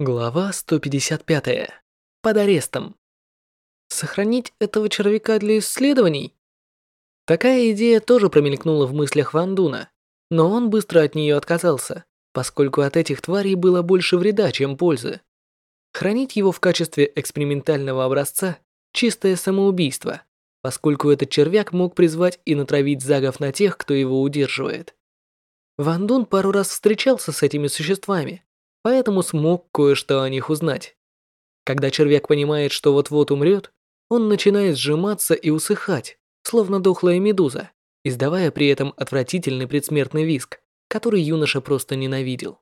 Глава 155. Под арестом. Сохранить этого червяка для исследований? Такая идея тоже промелькнула в мыслях Ван Дуна, но он быстро от нее отказался, поскольку от этих тварей было больше вреда, чем пользы. Хранить его в качестве экспериментального образца – чистое самоубийство, поскольку этот червяк мог призвать и натравить загов на тех, кто его удерживает. Ван Дун пару раз встречался с этими существами, поэтому смог кое-что о них узнать. Когда червяк понимает, что вот-вот умрет, он начинает сжиматься и усыхать, словно дохлая медуза, издавая при этом отвратительный предсмертный визг, который юноша просто ненавидел.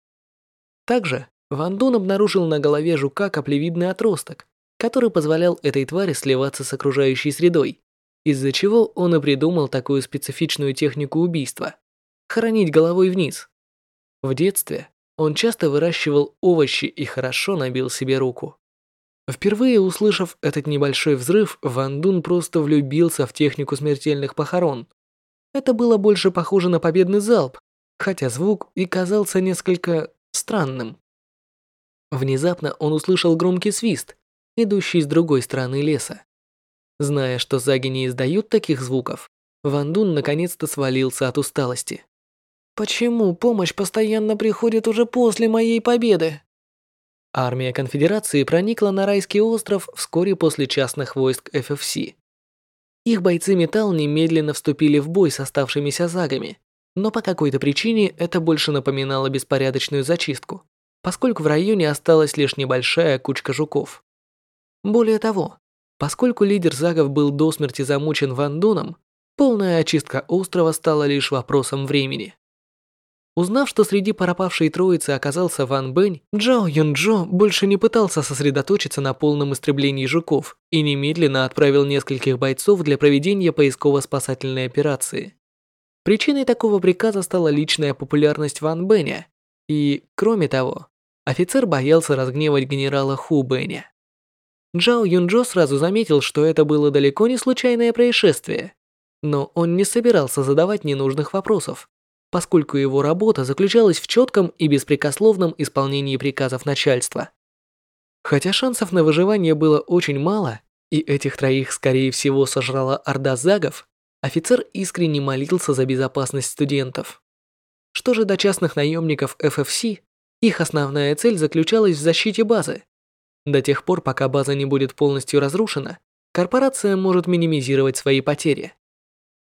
Также Ван Дун обнаружил на голове жука каплевидный отросток, который позволял этой твари сливаться с окружающей средой, из-за чего он и придумал такую специфичную технику убийства – хоронить головой вниз. В детстве он часто выращивал овощи и хорошо набил себе руку. Впервые услышав этот небольшой взрыв, Ван Дун просто влюбился в технику смертельных похорон. Это было больше похоже на победный залп, хотя звук и казался несколько странным. Внезапно он услышал громкий свист, идущий с другой стороны леса. Зная, что заги не издают таких звуков, Ван Дун наконец-то свалился от усталости. Почему помощь постоянно приходит уже после моей победы? Армия конфедерации проникла на райский остров вскоре после частных войск ФФС. Их бойцы металл немедленно вступили в бой с оставшимися загами, но по какой-то причине это больше напоминало беспорядочную зачистку, поскольку в районе осталась лишь небольшая кучка жуков. Более того, поскольку лидер загов был до смерти замучен Вандоном, полная очистка острова стала лишь вопросом времени. Узнав, что среди пропавшей троицы оказался Ван Бэнь, Джао Юнджо больше не пытался сосредоточиться на полном истреблении жуков и немедленно отправил нескольких бойцов для проведения поисково-спасательной операции. Причиной такого приказа стала личная популярность Ван Бэня, и, кроме того, офицер боялся разгневать генерала Ху Бэня. Джао Юнджо сразу заметил, что это было далеко не случайное происшествие, но он не собирался задавать ненужных вопросов поскольку его работа заключалась в четком и беспрекословном исполнении приказов начальства. Хотя шансов на выживание было очень мало, и этих троих, скорее всего, сожрала орда загов, офицер искренне молился за безопасность студентов. Что же до частных наемников FFC, их основная цель заключалась в защите базы. До тех пор, пока база не будет полностью разрушена, корпорация может минимизировать свои потери.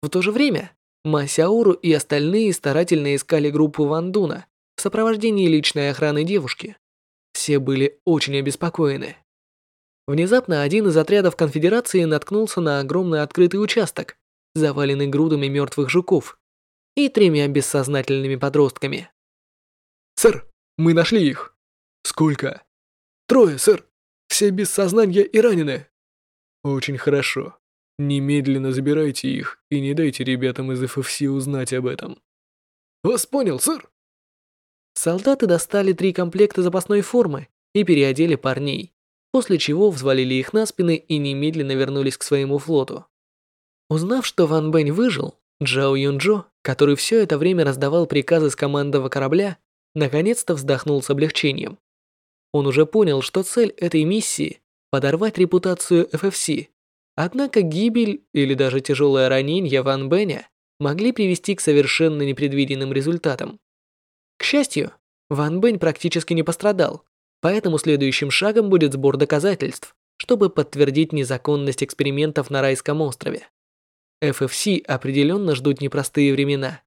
В то же время, Масяуру и остальные старательно искали группу Вандуна в сопровождении личной охраны девушки. Все были очень обеспокоены. Внезапно один из отрядов конфедерации наткнулся на огромный открытый участок, заваленный грудами мертвых жуков и тремя бессознательными подростками. «Сэр, мы нашли их!» «Сколько?» «Трое, сэр! Все без сознания и ранены!» «Очень хорошо. Немедленно забирайте их и не дайте ребятам из ФФС узнать об этом. Вас понял, сэр. Солдаты достали три комплекта запасной формы и переодели парней, после чего взвалили их на спины и немедленно вернулись к своему флоту. Узнав, что Ван Бэнь выжил, Джао Юнджо, который все это время раздавал приказы с командного корабля, наконец-то вздохнул с облегчением. Он уже понял, что цель этой миссии – подорвать репутацию ФФС Однако гибель или даже тяжелое ранение Ван Бэня могли привести к совершенно непредвиденным результатам. К счастью, Ван Бэнь практически не пострадал, поэтому следующим шагом будет сбор доказательств, чтобы подтвердить незаконность экспериментов на райском острове. FFC определенно ждут непростые времена.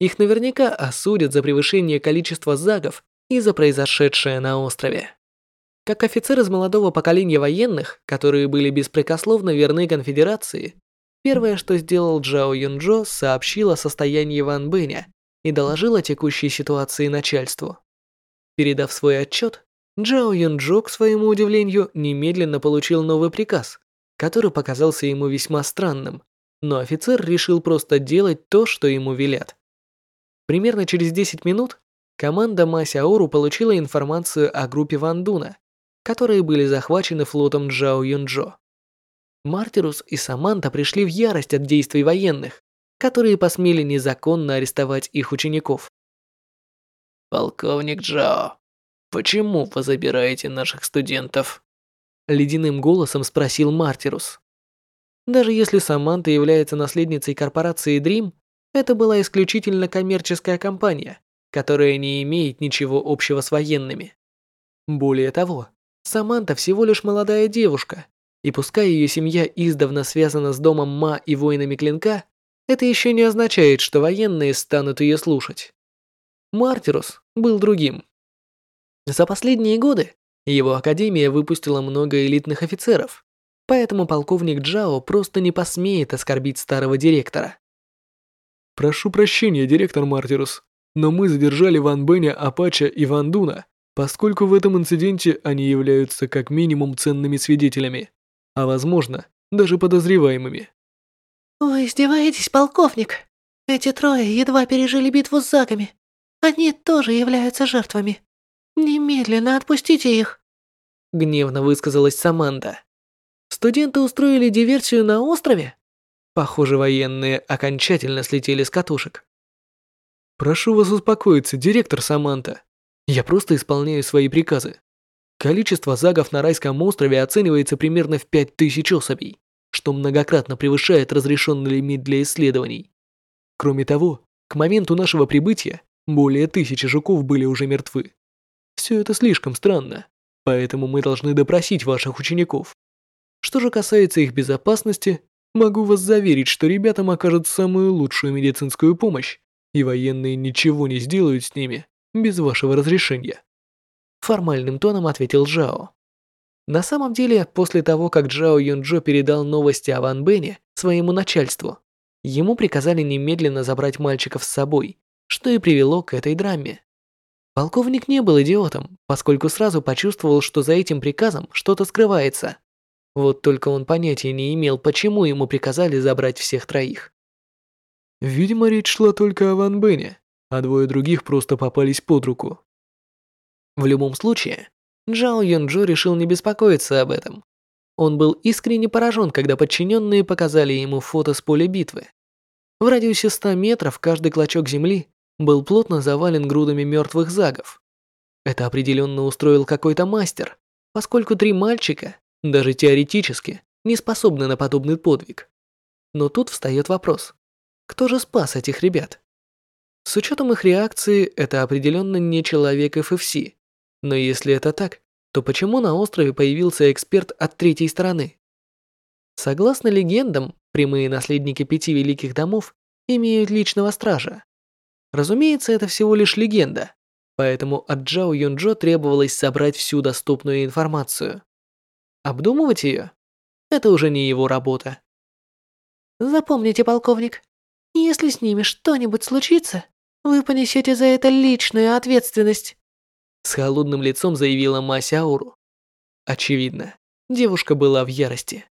Их наверняка осудят за превышение количества загов и за произошедшее на острове. Как офицер из молодого поколения военных, которые были беспрекословно верны конфедерации, первое, что сделал Джао Юнджо, сообщил о состоянии Ван Бэня и доложил о текущей ситуации начальству. Передав свой отчет, Джао Юнджо, к своему удивлению, немедленно получил новый приказ, который показался ему весьма странным, но офицер решил просто делать то, что ему велят. Примерно через 10 минут команда Масяору получила информацию о группе Ван Дуна которые были захвачены флотом Джао Юнджо. Мартирус и Саманта пришли в ярость от действий военных, которые посмели незаконно арестовать их учеников. «Полковник Джао, почему вы забираете наших студентов?» Ледяным голосом спросил Мартирус. Даже если Саманта является наследницей корпорации Dream, это была исключительно коммерческая компания, которая не имеет ничего общего с военными. Более того, Саманта всего лишь молодая девушка, и пускай ее семья издавна связана с домом Ма и воинами Клинка, это еще не означает, что военные станут ее слушать. Мартирус был другим. За последние годы его академия выпустила много элитных офицеров, поэтому полковник Джао просто не посмеет оскорбить старого директора. «Прошу прощения, директор Мартирус, но мы задержали Ван Беня, Апача и Ван Дуна, поскольку в этом инциденте они являются как минимум ценными свидетелями, а возможно, даже подозреваемыми». «Вы издеваетесь, полковник? Эти трое едва пережили битву с загами. Они тоже являются жертвами. Немедленно отпустите их!» Гневно высказалась Саманда. «Студенты устроили диверсию на острове?» Похоже, военные окончательно слетели с катушек. «Прошу вас успокоиться, директор Саманта. Я просто исполняю свои приказы. Количество загов на райском острове оценивается примерно в 5000 особей, что многократно превышает разрешенный лимит для исследований. Кроме того, к моменту нашего прибытия более тысячи жуков были уже мертвы. Все это слишком странно, поэтому мы должны допросить ваших учеников. Что же касается их безопасности, могу вас заверить, что ребятам окажут самую лучшую медицинскую помощь, и военные ничего не сделают с ними без вашего разрешения. Формальным тоном ответил Джао. На самом деле, после того, как Джао Юнджо передал новости о Ван Бене своему начальству, ему приказали немедленно забрать мальчиков с собой, что и привело к этой драме. Полковник не был идиотом, поскольку сразу почувствовал, что за этим приказом что-то скрывается. Вот только он понятия не имел, почему ему приказали забрать всех троих. Видимо, речь шла только о Ван Бене, а двое других просто попались под руку. В любом случае, Джао Юнджо решил не беспокоиться об этом. Он был искренне поражен, когда подчиненные показали ему фото с поля битвы. В радиусе 100 метров каждый клочок земли был плотно завален грудами мертвых загов. Это определенно устроил какой-то мастер, поскольку три мальчика, даже теоретически, не способны на подобный подвиг. Но тут встает вопрос, кто же спас этих ребят? С учетом их реакции, это определенно не человек FFC. Но если это так, то почему на острове появился эксперт от третьей стороны? Согласно легендам, прямые наследники пяти великих домов имеют личного стража. Разумеется, это всего лишь легенда, поэтому от Джао Юнджо требовалось собрать всю доступную информацию. Обдумывать ее – это уже не его работа. Запомните, полковник, если с ними что-нибудь случится, вы понесете за это личную ответственность. С холодным лицом заявила Мася Ауру. Очевидно, девушка была в ярости.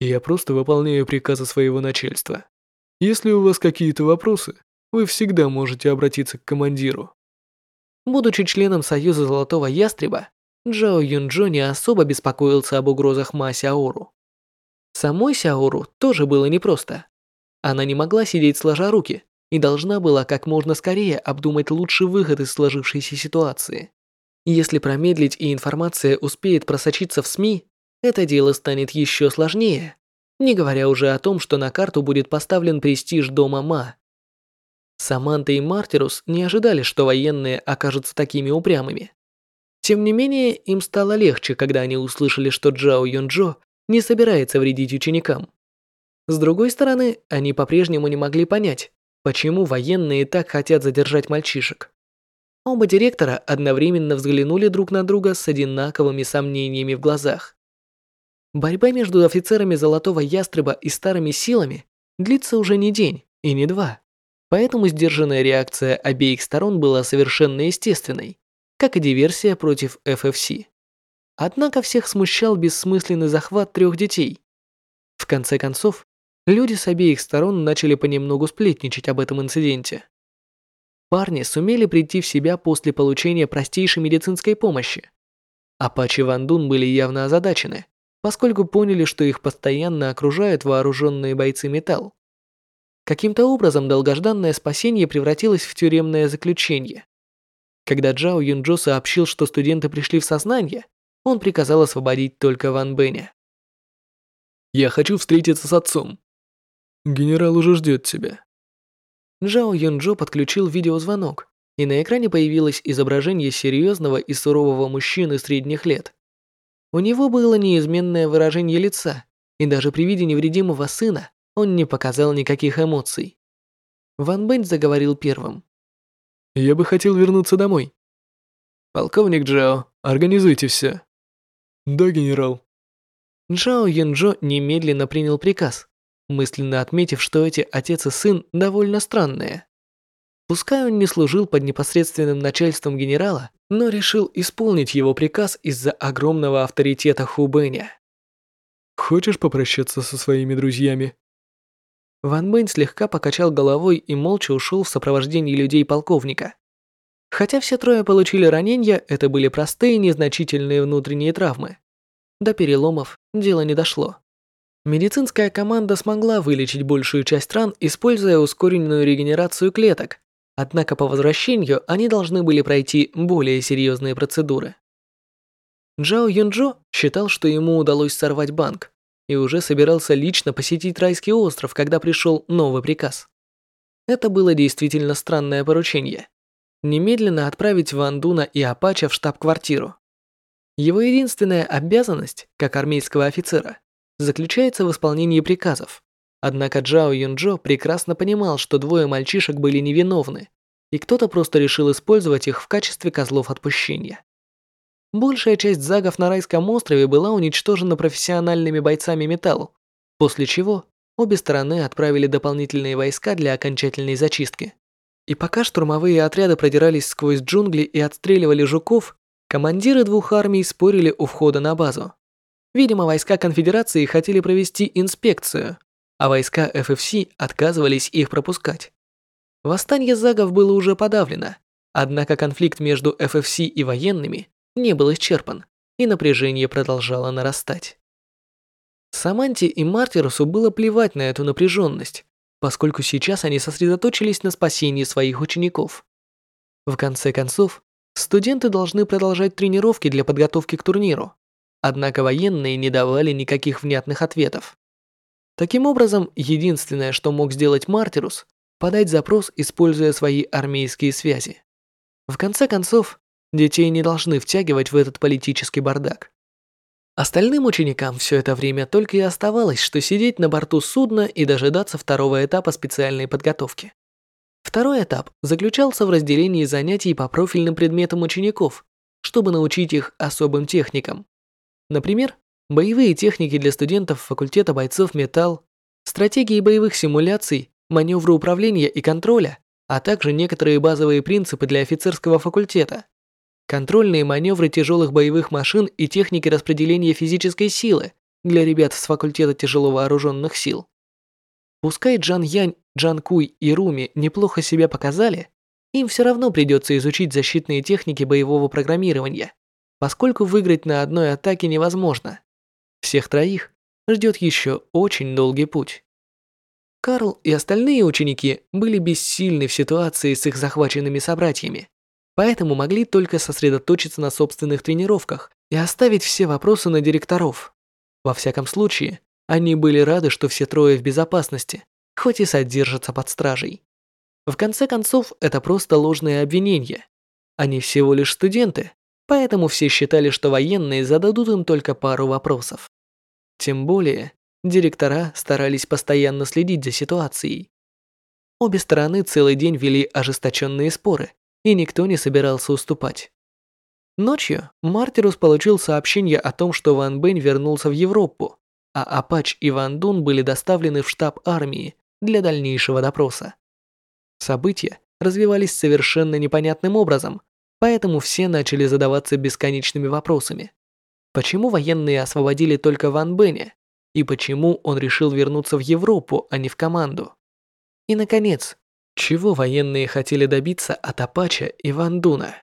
Я просто выполняю приказы своего начальства. Если у вас какие-то вопросы, вы всегда можете обратиться к командиру. Будучи членом Союза Золотого Ястреба, Джао Юнджо не особо беспокоился об угрозах Ма Сяору. Самой Сяору тоже было непросто. Она не могла сидеть сложа руки и должна была как можно скорее обдумать лучший выход из сложившейся ситуации. Если промедлить и информация успеет просочиться в СМИ, это дело станет еще сложнее, не говоря уже о том, что на карту будет поставлен престиж дома Ма. Саманта и Мартирус не ожидали, что военные окажутся такими упрямыми. Тем не менее, им стало легче, когда они услышали, что Джао Юнджо не собирается вредить ученикам. С другой стороны, они по-прежнему не могли понять, почему военные так хотят задержать мальчишек. Оба директора одновременно взглянули друг на друга с одинаковыми сомнениями в глазах. Борьба между офицерами Золотого Ястреба и старыми силами длится уже не день и не два. Поэтому сдержанная реакция обеих сторон была совершенно естественной, как и диверсия против FFC. Однако всех смущал бессмысленный захват трех детей. В конце концов, люди с обеих сторон начали понемногу сплетничать об этом инциденте. Парни сумели прийти в себя после получения простейшей медицинской помощи. Апачи Ван Дун были явно озадачены, поскольку поняли, что их постоянно окружают вооруженные бойцы металл. Каким-то образом долгожданное спасение превратилось в тюремное заключение. Когда Джао Юнджо сообщил, что студенты пришли в сознание, он приказал освободить только Ван Бэня. «Я хочу встретиться с отцом. Генерал уже ждет тебя». Джао Юнджо подключил видеозвонок, и на экране появилось изображение серьезного и сурового мужчины средних лет. У него было неизменное выражение лица, и даже при виде невредимого сына он не показал никаких эмоций. Ван Бэнь заговорил первым. «Я бы хотел вернуться домой». «Полковник Джао, организуйте все». «Да, генерал». Джао Юнджо немедленно принял приказ, мысленно отметив, что эти отец и сын довольно странные. Пускай он не служил под непосредственным начальством генерала, но решил исполнить его приказ из-за огромного авторитета Хубэня. «Хочешь попрощаться со своими друзьями?» Ван Бэнь слегка покачал головой и молча ушел в сопровождении людей полковника. Хотя все трое получили ранения, это были простые незначительные внутренние травмы. До переломов дело не дошло. Медицинская команда смогла вылечить большую часть ран, используя ускоренную регенерацию клеток, Однако по возвращению они должны были пройти более серьезные процедуры. Джао Юнджо считал, что ему удалось сорвать банк, и уже собирался лично посетить райский остров, когда пришел новый приказ. Это было действительно странное поручение. Немедленно отправить Ван Дуна и Апача в штаб-квартиру. Его единственная обязанность, как армейского офицера, заключается в исполнении приказов. Однако Джао Юнджо прекрасно понимал, что двое мальчишек были невиновны, и кто-то просто решил использовать их в качестве козлов отпущения. Большая часть загов на райском острове была уничтожена профессиональными бойцами металл, после чего обе стороны отправили дополнительные войска для окончательной зачистки. И пока штурмовые отряды продирались сквозь джунгли и отстреливали жуков, командиры двух армий спорили у входа на базу. Видимо, войска конфедерации хотели провести инспекцию, а войска FFC отказывались их пропускать. Восстание загов было уже подавлено, однако конфликт между FFC и военными не был исчерпан, и напряжение продолжало нарастать. Саманте и Мартирусу было плевать на эту напряженность, поскольку сейчас они сосредоточились на спасении своих учеников. В конце концов, студенты должны продолжать тренировки для подготовки к турниру, однако военные не давали никаких внятных ответов. Таким образом, единственное, что мог сделать Мартирус, подать запрос, используя свои армейские связи. В конце концов, детей не должны втягивать в этот политический бардак. Остальным ученикам все это время только и оставалось, что сидеть на борту судна и дожидаться второго этапа специальной подготовки. Второй этап заключался в разделении занятий по профильным предметам учеников, чтобы научить их особым техникам. Например, боевые техники для студентов факультета бойцов металл, стратегии боевых симуляций, маневры управления и контроля, а также некоторые базовые принципы для офицерского факультета, контрольные маневры тяжелых боевых машин и техники распределения физической силы для ребят с факультета тяжело вооруженных сил. Пускай Джан Янь, Джан Куй и Руми неплохо себя показали, им все равно придется изучить защитные техники боевого программирования, поскольку выиграть на одной атаке невозможно. Всех троих ждет еще очень долгий путь. Карл и остальные ученики были бессильны в ситуации с их захваченными собратьями, поэтому могли только сосредоточиться на собственных тренировках и оставить все вопросы на директоров. Во всяком случае, они были рады, что все трое в безопасности, хоть и содержатся под стражей. В конце концов, это просто ложное обвинение. Они всего лишь студенты, поэтому все считали, что военные зададут им только пару вопросов. Тем более, директора старались постоянно следить за ситуацией. Обе стороны целый день вели ожесточенные споры, и никто не собирался уступать. Ночью Мартирус получил сообщение о том, что Ван Бэнь вернулся в Европу, а Апач и Ван Дун были доставлены в штаб армии для дальнейшего допроса. События развивались совершенно непонятным образом, поэтому все начали задаваться бесконечными вопросами. Почему военные освободили только Ван Бэня? И почему он решил вернуться в Европу, а не в команду? И, наконец, чего военные хотели добиться от Апача и Ван Дуна?